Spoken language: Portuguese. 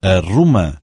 a Roma